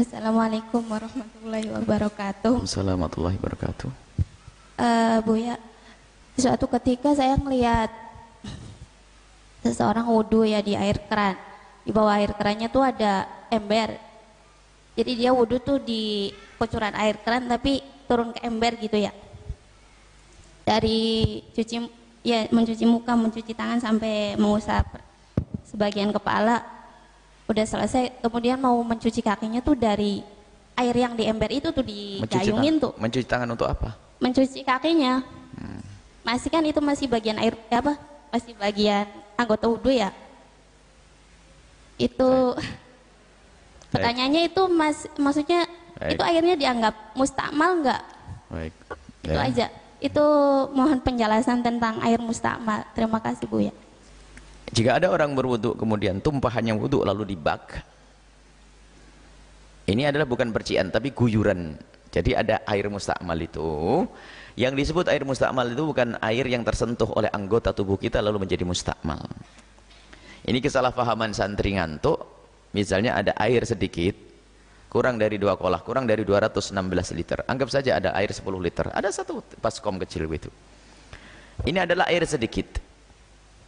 Assalamualaikum warahmatullahi wabarakatuh. Assalamualaikum warahmatullahi wabarakatuh. Eh, Bu ya, suatu ketika saya melihat seseorang wudhu ya di air keran. Di bawah air kerannya tuh ada ember. Jadi dia wudhu tuh di kucuran air keran tapi turun ke ember gitu ya. Dari cuci ya mencuci muka, mencuci tangan sampai mengusap sebagian kepala udah selesai. Kemudian mau mencuci kakinya tuh dari air yang di ember itu tuh digayungin tuh. mencuci tangan untuk apa? mencuci kakinya. Masih kan itu masih bagian air eh, apa? Masih bagian anggota wudhu ya? Itu pertanyaannya itu mas maksudnya Baik. itu airnya dianggap mustakmal nggak? Baik. itu Ya. aja. Itu mohon penjelasan tentang air mustakmal terima kasih bu ya Jika ada orang berwudu kemudian tumpahannya wudu lalu dibak. Ini adalah bukan percikan tapi guyuran. Jadi ada air mustakmal itu. Yang disebut air mustakmal itu bukan air yang tersentuh oleh anggota tubuh kita lalu menjadi mustakmal. Ini kesalahpahaman santri ngantuk. Misalnya ada air sedikit kurang dari dua kolah, kurang dari 216 liter. Anggap saja ada air 10 liter. Ada satu baskom kecil itu. Ini adalah air sedikit.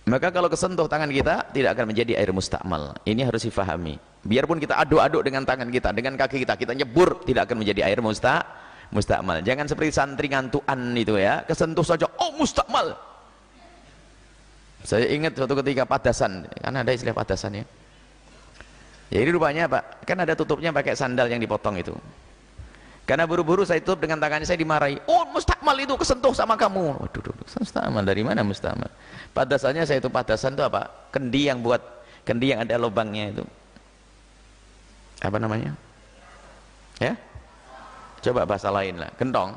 Maka kalau kesentuh tangan kita tidak akan menjadi air mustakmal. Ini harus difahami. Biarpun kita aduk-aduk dengan tangan kita, dengan kaki kita, kita nyebur tidak akan menjadi air musta mustakmal. Jangan seperti santri ngantuan itu ya, kesentuh saja oh mustakmal. Saya ingat suatu ketika padasan, kan ada istilah padasan ya. Jadi rupanya Pak, kan ada tutupnya pakai sandal yang dipotong itu. Karena buru-buru saya tutup dengan tangannya saya dimarahi. Oh mustakmal itu kesentuh sama kamu. Waduh, duh, duh, mustakmal dari mana mustakmal? Padasannya saya itu padasan itu apa? Kendi yang buat kendi yang ada lubangnya itu. Apa namanya? Ya? Coba bahasa lain lah. Gentong.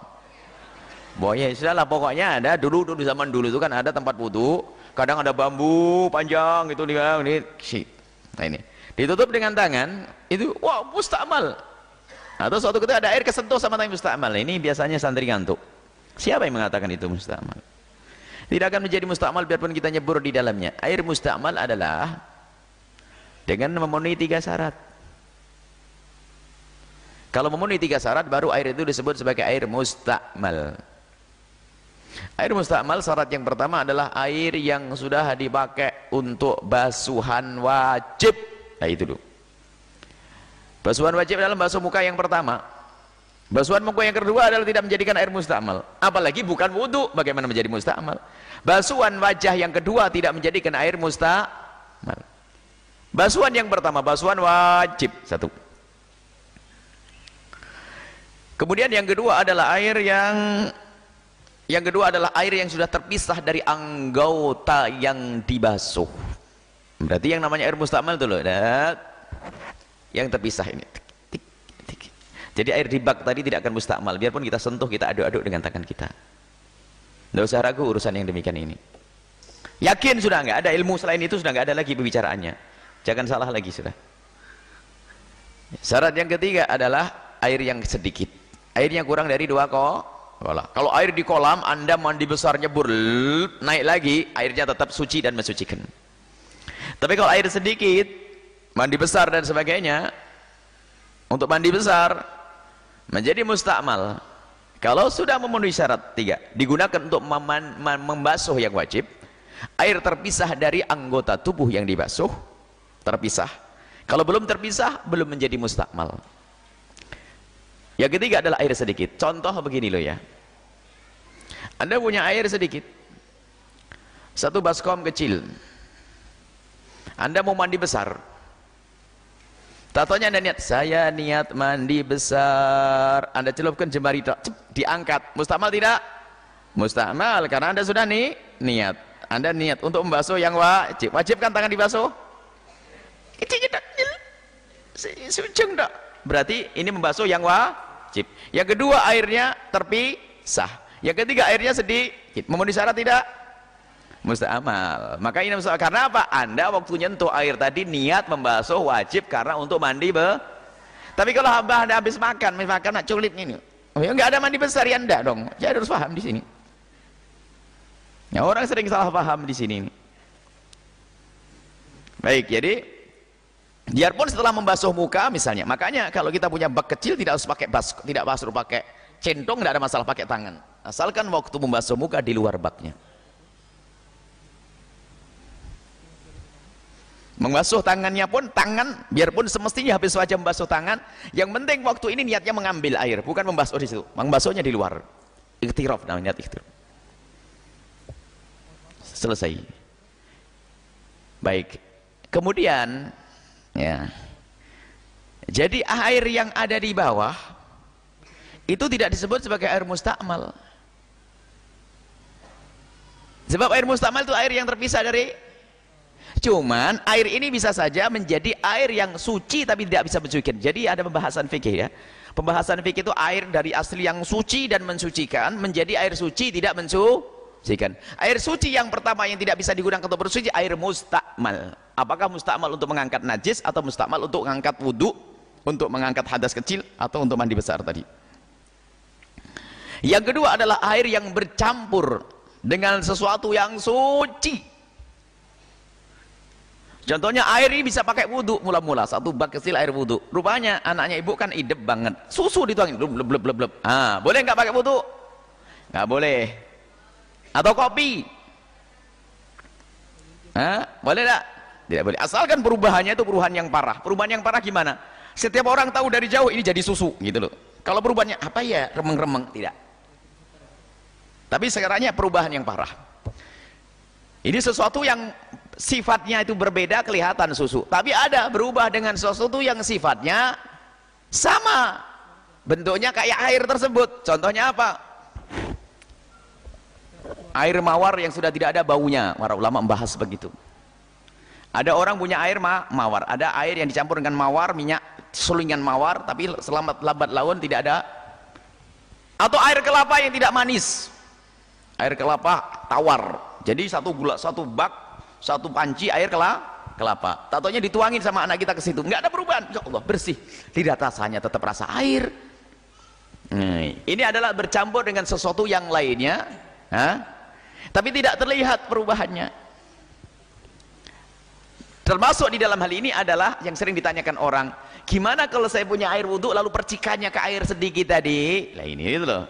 Boya sudah lah pokoknya ada dulu dulu zaman dulu itu kan ada tempat wudhu. Kadang ada bambu panjang gitu nih. Ini. Nah ini. Ditutup dengan tangan itu wah mustakmal atau suatu ketika ada air kesentuh sama tangan mustakmal ini biasanya santri ngantuk siapa yang mengatakan itu mustakmal tidak akan menjadi mustakmal biarpun kita nyebur di dalamnya. Air mustakmal adalah dengan memenuhi tiga syarat. Kalau memenuhi tiga syarat baru air itu disebut sebagai air mustakmal air mustakmal syarat yang pertama adalah air yang sudah dipakai untuk basuhan wajib. Nah itu dulu. Basuhan wajib dalam basuh muka yang pertama basuhan muka yang kedua adalah tidak menjadikan air mustakmal apalagi bukan wudhu. Bagaimana menjadi mustakmal basuhan wajah yang kedua tidak menjadikan air mustakmal basuhan yang pertama basuhan wajib. Satu. Kemudian yang kedua adalah air yang yang kedua adalah air yang sudah terpisah dari anggota yang dibasuh. Berarti yang namanya air mustakmal itu loh yang terpisah ini. Jadi air di bak tadi tidak akan mustakmal. Biarpun kita sentuh kita aduk-aduk dengan tangan kita. Tidak usah ragu urusan yang demikian ini. Yakin sudah nggak? Ada ilmu selain itu sudah nggak ada lagi pembicaraannya. Jangan salah lagi sudah. Syarat yang ketiga adalah air yang sedikit. Airnya kurang dari dua kolah kalau air di kolam anda mandi besar nyebur naik lagi airnya tetap suci dan mensucikan. Tapi kalau air sedikit mandi besar dan sebagainya untuk mandi besar menjadi mustakmal kalau sudah memenuhi syarat tiga digunakan untuk membasuh yang wajib air terpisah dari anggota tubuh yang dibasuh terpisah. Kalau belum terpisah belum menjadi mustakmal yang ketiga adalah air sedikit. Contoh begini loh ya. Anda punya air sedikit. Satu baskom kecil. Anda mau mandi besar Tatonya anda niat, saya niat mandi besar. Anda celupkan jemari, cep, diangkat. Mustakmal tidak? Mustakmal, karena anda sudah nih niat. Anda niat untuk membasuh yang wajib. Wajib kan tangan dibasuh? Kecilnya tak, sujung tak. Berarti ini membasuh yang wajib. Yang kedua airnya terpisah. Yang ketiga airnya sedikit. Memenuhi syarat tidak? Mustakmal. Maka ini mustakmal. Karena apa? Anda waktu nyentuh air tadi niat membasuh wajib karena untuk mandi be. Tapi kalau hamba anda habis makan, habis makan nak culit ini. Oh ya enggak ada mandi besar ya enggak dong. Jadi harus paham di sini. Ya orang sering salah paham di sini. Baik, jadi biarpun setelah membasuh muka misalnya makanya kalau kita punya bak kecil tidak harus pakai bas tidak harus pakai centong tidak ada masalah pakai tangan asalkan waktu membasuh muka di luar baknya membasuh tangannya pun tangan biarpun semestinya habis saja membasuh tangan. Yang penting waktu ini niatnya mengambil air bukan membasuh di situ. Membasuhnya di luar. Ikhtiraf namanya ikhtiraf selesai. Baik. Kemudian Ya. Jadi air yang ada di bawah itu tidak disebut sebagai air mustakmal. Sebab air mustakmal itu air yang terpisah dari Cuman air ini bisa saja menjadi air yang suci tapi tidak bisa mensucikan. Jadi ada pembahasan fikih ya. Pembahasan fikih itu air dari asli yang suci dan mensucikan menjadi air suci tidak mensucikan. Air suci yang pertama yang tidak bisa digunakan untuk bersuci air mustakmal apakah mustakmal untuk mengangkat najis atau mustakmal untuk mengangkat wudhu untuk mengangkat hadas kecil atau untuk mandi besar tadi yang kedua adalah air yang bercampur dengan sesuatu yang suci contohnya air ini bisa pakai wudhu mula-mula satu bak kecil air wudhu rupanya anaknya ibu kan idep banget susu dituangin blub blub blub blub ah boleh nggak pakai wudhu nggak boleh atau kopi Hah? boleh tak tidak boleh. Asalkan perubahannya itu perubahan yang parah. Perubahan yang parah gimana? Setiap orang tahu dari jauh ini jadi susu gitu loh. Kalau perubahannya apa ya remeng-remeng tidak. Tapi sekarangnya perubahan yang parah. Ini sesuatu yang sifatnya itu berbeda kelihatan susu. Tapi ada berubah dengan sesuatu yang sifatnya sama. Bentuknya kayak air tersebut. Contohnya apa? Air mawar yang sudah tidak ada baunya. Para ulama membahas begitu. Ada orang punya air ma mawar, ada air yang dicampur dengan mawar, minyak sulingan mawar, tapi selamat lambat laun tidak ada. Atau air kelapa yang tidak manis. Air kelapa tawar. Jadi satu gula, satu bak, satu panci air kelapa, kelapa. Tatonya dituangin sama anak kita ke situ, nggak ada perubahan. Ya Allah, bersih. Tidak rasanya tetap rasa air. Ini adalah bercampur dengan sesuatu yang lainnya, ha? tapi tidak terlihat perubahannya termasuk di dalam hal ini adalah yang sering ditanyakan orang gimana kalau saya punya air wudhu lalu percikannya ke air sedikit tadi lah ini itu loh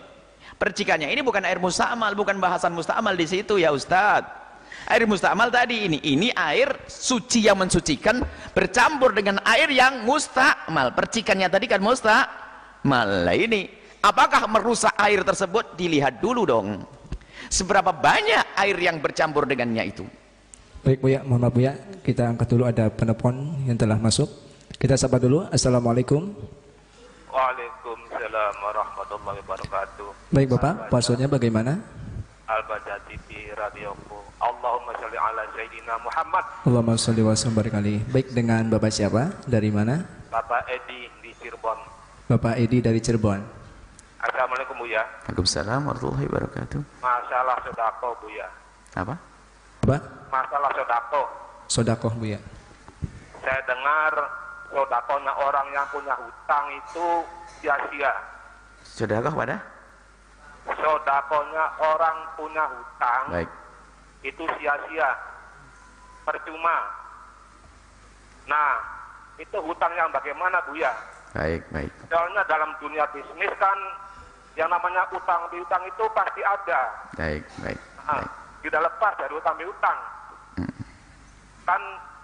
percikannya ini bukan air mustamal bukan bahasan mustamal di situ ya Ustadz air mustamal tadi ini ini air suci yang mensucikan bercampur dengan air yang mustamal percikannya tadi kan mustamal lah ini apakah merusak air tersebut dilihat dulu dong seberapa banyak air yang bercampur dengannya itu Baik Bu ya, mohon maaf Bu ya. Kita angkat dulu ada penelpon yang telah masuk. Kita sapa dulu. Assalamualaikum. Waalaikumsalam warahmatullahi wabarakatuh. Baik Bapak, passwordnya bagaimana? Al-Baca TV radioku. Sayyidina Muhammad. Allahumma sholli wa sallim Baik dengan Bapak siapa? Dari mana? Bapak Edi di Cirebon. Bapak Edi dari Cirebon. Assalamualaikum Bu ya. Waalaikumsalam warahmatullahi wabarakatuh. Masalah sodako Bu ya. Apa? Apa? Masalah sodako. Sodakoh Bu ya. Saya dengar sodakonya orang yang punya hutang itu sia-sia. Sodakah pada? Sodakonya orang punya hutang Baik. itu sia-sia. Percuma. Nah, itu hutang yang bagaimana Bu ya? Baik, baik. Soalnya dalam dunia bisnis kan yang namanya utang piutang itu pasti ada. Baik, baik. Nah, baik. tidak lepas dari utang piutang. Hmm. Kan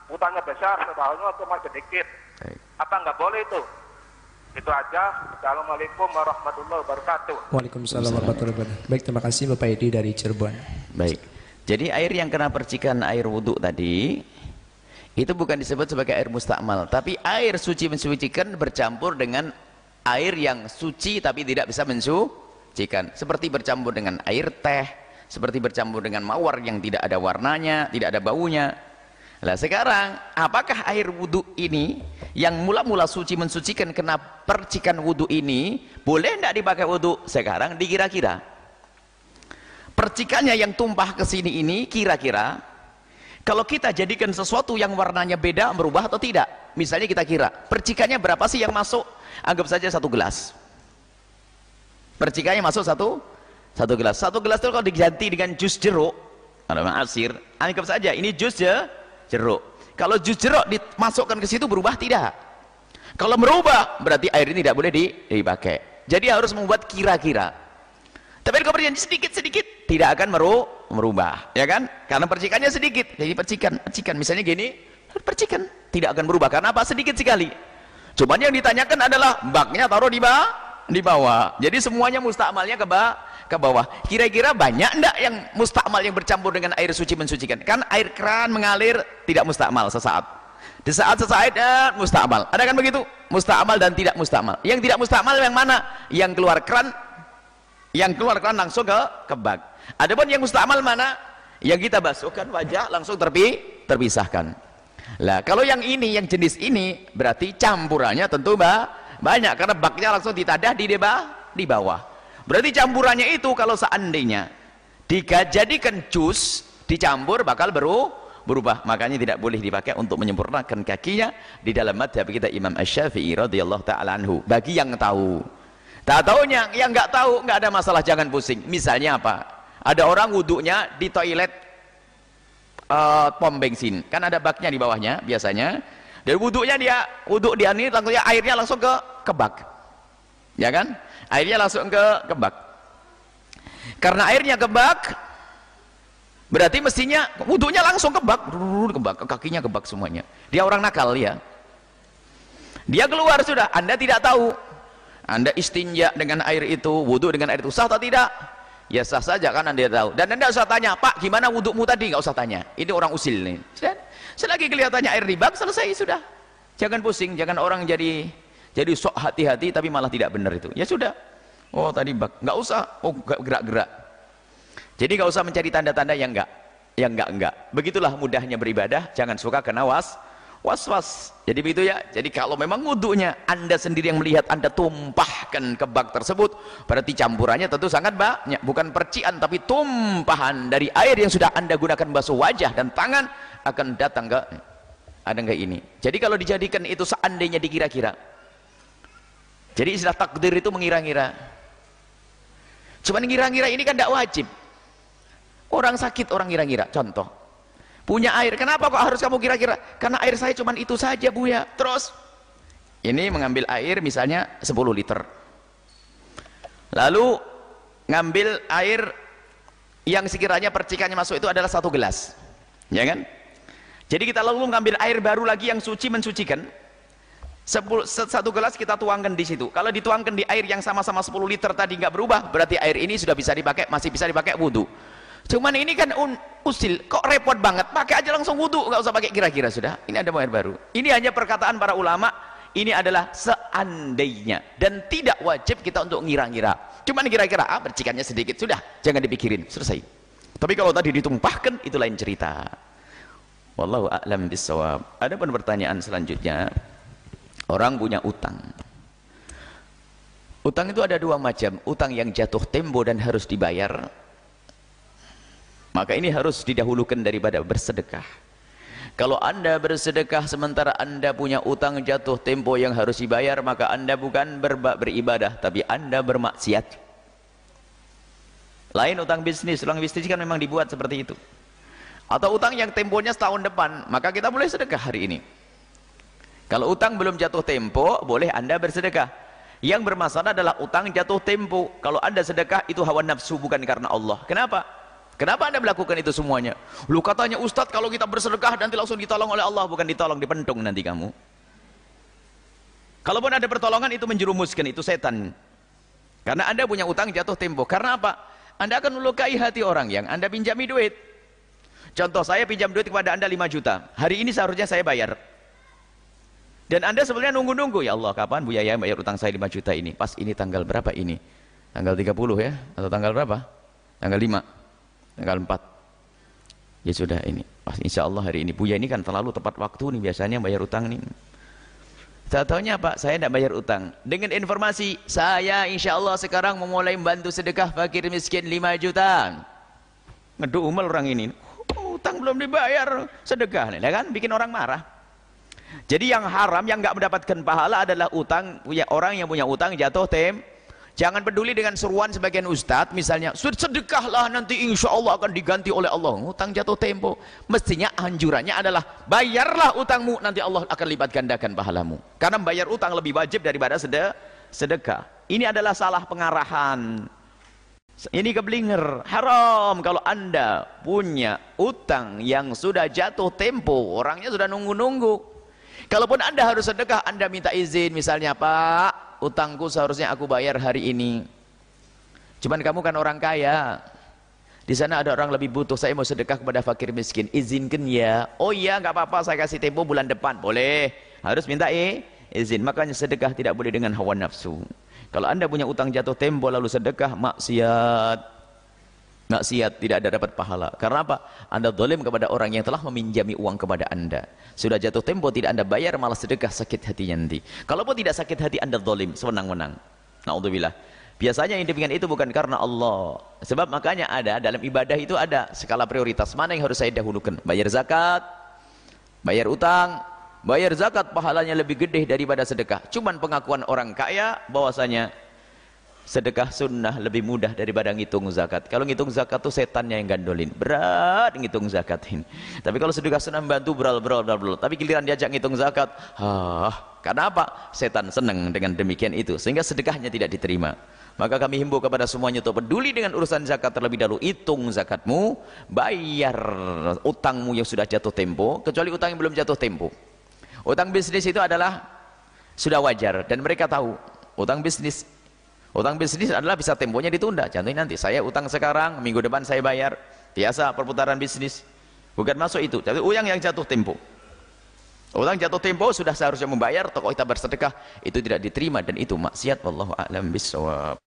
utangnya besar, setahunnya cuma sedikit. Baik. Apa nggak boleh itu? Itu aja. Assalamualaikum warahmatullahi wabarakatuh. Waalaikumsalam warahmatullahi wabarakatuh. Baik, terima kasih Bapak Edi dari Cirebon. Baik. Jadi air yang kena percikan air wudhu tadi itu bukan disebut sebagai air mustakmal, tapi air suci mensucikan bercampur dengan air yang suci tapi tidak bisa mensucikan. Seperti bercampur dengan air teh, seperti bercampur dengan mawar yang tidak ada warnanya, tidak ada baunya. Lah sekarang, apakah air wudhu ini yang mula-mula suci mensucikan kena percikan wudhu ini boleh tidak dipakai wudhu? Sekarang dikira-kira. Percikannya yang tumpah ke sini ini kira-kira kalau kita jadikan sesuatu yang warnanya beda berubah atau tidak? Misalnya kita kira percikannya berapa sih yang masuk? Anggap saja satu gelas. Percikannya masuk satu satu gelas satu gelas itu kalau diganti dengan jus jeruk asir anggap saja ini jus jeruk Kalau jus jeruk dimasukkan ke situ berubah tidak? Kalau merubah berarti air ini tidak boleh dipakai. Jadi harus membuat kira-kira. Tapi kalau percikan sedikit-sedikit tidak akan meru merubah, ya kan? Karena percikannya sedikit. Jadi percikan, percikan misalnya gini, percikan tidak akan berubah karena apa? Sedikit sekali. Cuman yang ditanyakan adalah baknya taruh di bawah, di bawah. Jadi semuanya mustakmalnya ke bawah ke bawah. Kira-kira banyak enggak yang mustakmal yang bercampur dengan air suci mensucikan? Kan air keran mengalir tidak mustakmal sesaat. Di saat sesaat eh, mustakmal. Ada kan begitu? Mustakmal dan tidak mustakmal. Yang tidak mustakmal yang mana? Yang keluar keran yang keluar keran langsung ke kebak. Adapun yang mustakmal mana? Yang kita basuhkan wajah langsung terpi terpisahkan. Lah, kalau yang ini, yang jenis ini berarti campurannya tentu bah, banyak karena baknya langsung ditadah di bawah, di bawah. Berarti campurannya itu kalau seandainya dijadikan jus, dicampur bakal beru, berubah. Makanya tidak boleh dipakai untuk menyempurnakan kakinya di dalam madhab kita Imam Ash-Syafi'i radhiyallahu taala anhu. Bagi yang tahu. Tak tahunya, yang nggak tahu nggak ada masalah jangan pusing. Misalnya apa? Ada orang wuduknya di toilet uh, pom bensin. Kan ada baknya di bawahnya biasanya. Dan wuduknya dia, wuduk dia ini langsung airnya langsung ke ke bak. Ya kan? airnya langsung ke kebak. Karena airnya kebak berarti mestinya wudhunya langsung kebak. Kebak. Kakinya kebak semuanya. Dia orang nakal ya dia keluar sudah. Anda tidak tahu. Anda istinja dengan air itu wudhu dengan air itu. Sah atau tidak ya sah saja kan anda tahu. Dan anda usah tanya pak gimana wudhumu tadi? Nggak usah tanya. Ini orang usil nih. Selagi kelihatannya air di bak selesai sudah. Jangan pusing jangan orang jadi jadi sok hati-hati tapi malah tidak benar itu. Ya sudah. Oh tadi bak. Nggak usah. Oh gerak-gerak. Jadi nggak usah mencari tanda-tanda yang enggak yang enggak enggak begitulah mudahnya beribadah. Jangan suka kena was was was jadi begitu ya jadi kalau memang wudhunya anda sendiri yang melihat anda tumpahkan ke bak tersebut berarti campurannya tentu sangat banyak bukan percikan tapi tumpahan dari air yang sudah anda gunakan basuh wajah dan tangan akan datang ke ada enggak ini jadi kalau dijadikan itu seandainya dikira-kira jadi istilah takdir itu mengira-ngira. Cuman ngira-ngira ini kan tidak wajib. Orang sakit orang ngira-ngira. Contoh. Punya air. Kenapa kok harus kamu kira-kira? Karena air saya cuman itu saja bu ya. Terus. Ini mengambil air misalnya 10 liter. Lalu ngambil air yang sekiranya percikannya masuk itu adalah satu gelas. Ya kan? Jadi kita lalu ngambil air baru lagi yang suci mensucikan Sepuluh, satu gelas kita tuangkan di situ kalau dituangkan di air yang sama-sama 10 liter tadi nggak berubah berarti air ini sudah bisa dipakai masih bisa dipakai wudhu cuman ini kan un, usil. Kok repot banget? Pakai aja langsung wudhu nggak usah pakai kira-kira sudah. Ini ada air baru. Ini hanya perkataan para ulama. Ini adalah seandainya dan tidak wajib kita untuk ngira-ngira. Cuman kira-kira ah percikannya sedikit sudah. Jangan dipikirin. Selesai. Tapi kalau tadi ditumpahkan itu lain cerita. Wallahu a'lam bisawab ada pun pertanyaan selanjutnya. Orang punya utang. Utang itu ada dua macam. Utang yang jatuh tempo dan harus dibayar maka ini harus didahulukan daripada bersedekah kalau anda bersedekah sementara anda punya utang jatuh tempo yang harus dibayar maka anda bukan beribadah tapi anda bermaksiat lain utang bisnis utang bisnis kan memang dibuat seperti itu atau utang yang temponya setahun depan maka kita boleh sedekah hari ini kalau utang belum jatuh tempo, boleh anda bersedekah. Yang bermasalah adalah utang jatuh tempo. Kalau anda sedekah, itu hawa nafsu bukan karena Allah. Kenapa? Kenapa anda melakukan itu semuanya? Lu katanya Ustadz kalau kita bersedekah nanti langsung ditolong oleh Allah. Bukan ditolong, dipentung nanti kamu. Kalaupun ada pertolongan itu menjerumuskan, itu setan. Karena anda punya utang jatuh tempo. Karena apa? Anda akan melukai hati orang yang anda pinjami duit. Contoh saya pinjam duit kepada anda 5 juta. Hari ini seharusnya saya bayar. Dan anda sebenarnya nunggu-nunggu, ya Allah kapan Bu Yaya bayar utang saya 5 juta ini? Pas ini tanggal berapa ini? Tanggal 30 ya? Atau tanggal berapa? Tanggal 5, tanggal 4. Ya sudah ini, pas insya Allah hari ini. Buya ini kan terlalu tepat waktu nih biasanya bayar utang nih. Tak tahunya Pak, saya tidak bayar utang. Dengan informasi, saya insya Allah sekarang memulai membantu sedekah fakir miskin 5 juta. Ngeduk umel orang ini. Oh, utang belum dibayar, sedekah. Nih, kan bikin orang marah. Jadi yang haram yang nggak mendapatkan pahala adalah utang punya orang yang punya utang jatuh tem Jangan peduli dengan seruan sebagian ustadz misalnya, sedekahlah nanti insya Allah akan diganti oleh Allah. Utang jatuh tempo. Mestinya anjurannya adalah bayarlah utangmu, nanti Allah akan lipat gandakan pahalamu. Karena bayar utang lebih wajib daripada sedekah. Ini adalah salah pengarahan. Ini keblinger. Haram kalau anda punya utang yang sudah jatuh tempo, orangnya sudah nunggu-nunggu. Kalaupun anda harus sedekah, anda minta izin misalnya, Pak, utangku seharusnya aku bayar hari ini. Cuman kamu kan orang kaya. Di sana ada orang lebih butuh. Saya mau sedekah kepada fakir miskin. Izinkan ya. Oh iya nggak apa-apa. Saya kasih tempo bulan depan. Boleh. Harus minta eh izin. Makanya sedekah tidak boleh dengan hawa nafsu. Kalau anda punya utang jatuh tempo lalu sedekah maksiat maksiat tidak ada dapat pahala. Karena apa? anda dolim kepada orang yang telah meminjami uang kepada anda. Sudah jatuh tempo tidak anda bayar malah sedekah sakit hati nanti. Kalaupun tidak sakit hati anda dolim sewenang-wenang. Na'udzubillah. Biasanya yang demikian itu bukan karena Allah. Sebab makanya ada dalam ibadah itu ada skala prioritas. Mana yang harus saya dahulukan? Bayar zakat bayar utang bayar zakat pahalanya lebih gede daripada sedekah. Cuman pengakuan orang kaya bahwasanya sedekah sunnah lebih mudah daripada ngitung zakat. Kalau ngitung zakat tuh setannya yang gandolin. Berat ngitung zakat ini. Tapi kalau sedekah sunnah membantu beral beral beral, beral. tapi giliran diajak ngitung zakat ah karena apa? Setan senang dengan demikian itu sehingga sedekahnya tidak diterima. Maka kami himbau kepada semuanya untuk peduli dengan urusan zakat terlebih dahulu. Hitung zakatmu bayar utangmu yang sudah jatuh tempo kecuali utang yang belum jatuh tempo. Utang bisnis itu adalah sudah wajar dan mereka tahu. Utang bisnis Utang bisnis adalah bisa temponya ditunda. Contohnya nanti saya utang sekarang, minggu depan saya bayar. Biasa perputaran bisnis. Bukan masuk itu. Jadi uyang yang jatuh tempo. Utang jatuh tempo sudah seharusnya membayar, toko kita bersedekah itu tidak diterima dan itu maksiat wallahu a'lam bissawab.